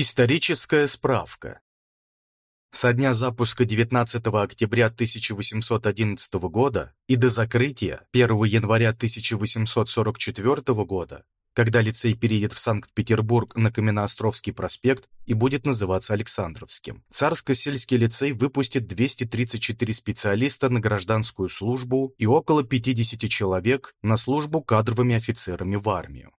Историческая справка. Со дня запуска 19 октября 1811 года и до закрытия 1 января 1844 года, когда лицей переедет в Санкт-Петербург на Каменноостровский проспект и будет называться Александровским, Царско-сельский лицей выпустит 234 специалиста на гражданскую службу и около 50 человек на службу кадровыми офицерами в армию.